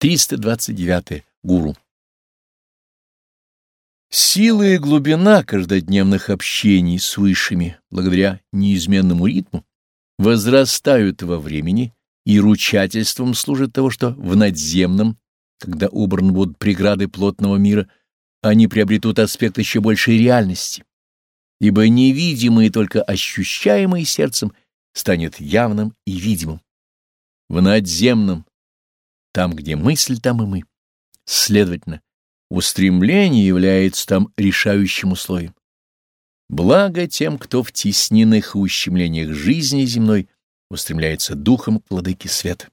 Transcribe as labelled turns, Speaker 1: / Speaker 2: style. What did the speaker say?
Speaker 1: 329. Гуру. Сила и глубина каждодневных общений с высшими, благодаря неизменному ритму, возрастают во времени и ручательством служат того, что в надземном, когда убраны будут преграды плотного мира, они приобретут аспект еще большей реальности, ибо невидимое, только ощущаемое сердцем, станет явным и видимым. В надземном там, где мысль, там и мы. Следовательно, устремление является там решающим условием. Благо тем, кто в тесненных и ущемлениях жизни земной устремляется духом к владыке света.